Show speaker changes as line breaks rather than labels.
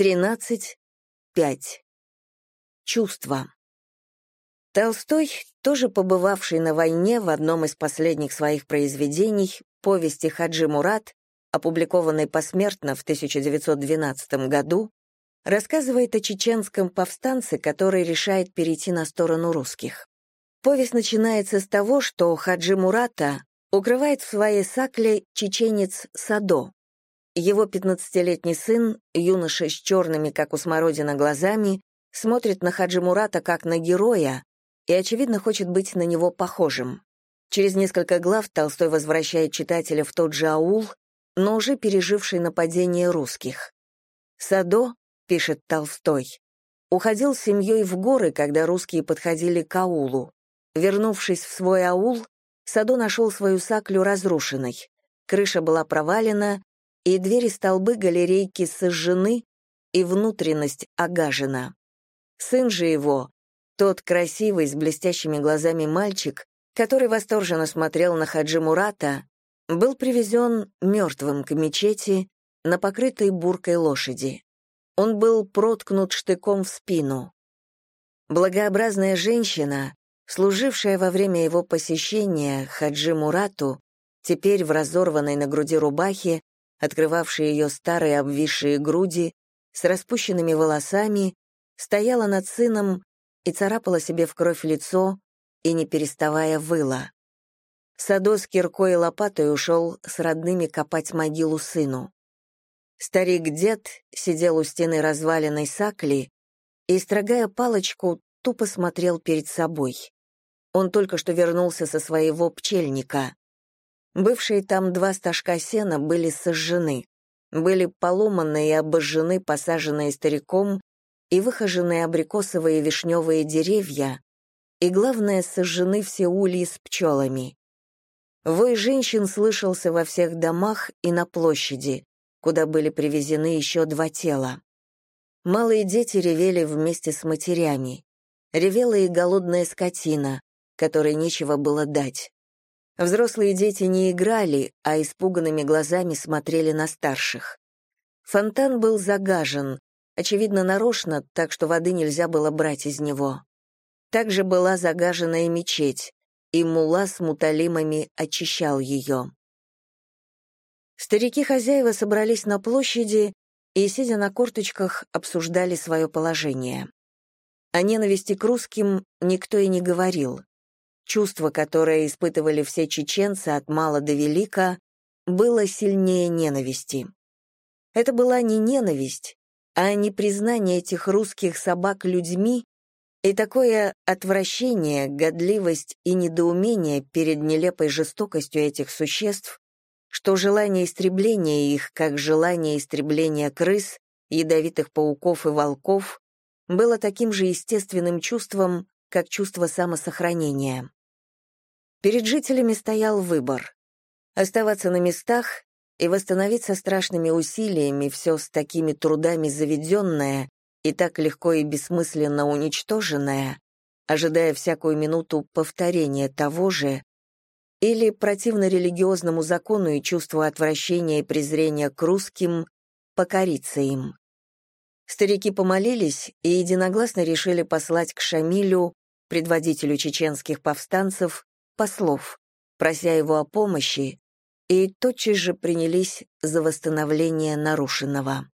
13.5. Чувства. Толстой, тоже побывавший на войне в одном из последних своих произведений, повести «Хаджи Мурат», опубликованной посмертно в 1912 году, рассказывает о чеченском повстанце, который решает перейти на сторону русских. Повесть начинается с того, что Хаджи Мурата укрывает в своей сакле чеченец Садо. Его 15-летний сын, юноша с черными, как у смородина, глазами, смотрит на Хаджи Мурата как на героя, и, очевидно, хочет быть на него похожим. Через несколько глав Толстой возвращает читателя в тот же аул, но уже переживший нападение русских. «Садо», — пишет Толстой, — уходил с семьей в горы, когда русские подходили к аулу. Вернувшись в свой аул, Садо нашел свою саклю разрушенной. Крыша была провалена, и двери столбы галерейки сожжены, и внутренность огажена. Сын же его, тот красивый, с блестящими глазами мальчик, который восторженно смотрел на Хаджи Мурата, был привезен мертвым к мечети на покрытой буркой лошади. Он был проткнут штыком в спину. Благообразная женщина, служившая во время его посещения Хаджи Мурату, теперь в разорванной на груди рубахе, открывавшей ее старые обвисшие груди, с распущенными волосами, стояла над сыном и царапала себе в кровь лицо и, не переставая, выла. Садо с киркой и лопатой ушел с родными копать могилу сыну. Старик-дед сидел у стены разваленной сакли и, строгая палочку, тупо смотрел перед собой. Он только что вернулся со своего пчельника. Бывшие там два стажка сена были сожжены, были поломаны и обожжены посаженные стариком и выхоженные абрикосовые и вишневые деревья, и, главное, сожжены все ульи с пчелами. Вой женщин слышался во всех домах и на площади, куда были привезены еще два тела. Малые дети ревели вместе с матерями. Ревела и голодная скотина, которой нечего было дать. Взрослые дети не играли, а испуганными глазами смотрели на старших. Фонтан был загажен, очевидно, нарочно, так что воды нельзя было брать из него. Также была загажена и мечеть, и мула с муталимами очищал ее. Старики-хозяева собрались на площади и, сидя на корточках, обсуждали свое положение. О ненависти к русским никто и не говорил. Чувство, которое испытывали все чеченцы от мала до велика, было сильнее ненависти. Это была не ненависть, а не признание этих русских собак людьми и такое отвращение, годливость и недоумение перед нелепой жестокостью этих существ, что желание истребления их, как желание истребления крыс, ядовитых пауков и волков, было таким же естественным чувством, как чувство самосохранения. Перед жителями стоял выбор — оставаться на местах и восстановиться страшными усилиями все с такими трудами заведенное и так легко и бессмысленно уничтоженное, ожидая всякую минуту повторения того же, или противно религиозному закону и чувству отвращения и презрения к русским, покориться им. Старики помолились и единогласно решили послать к Шамилю, предводителю чеченских повстанцев, послов, прося его о помощи, и тотчас же принялись за восстановление нарушенного.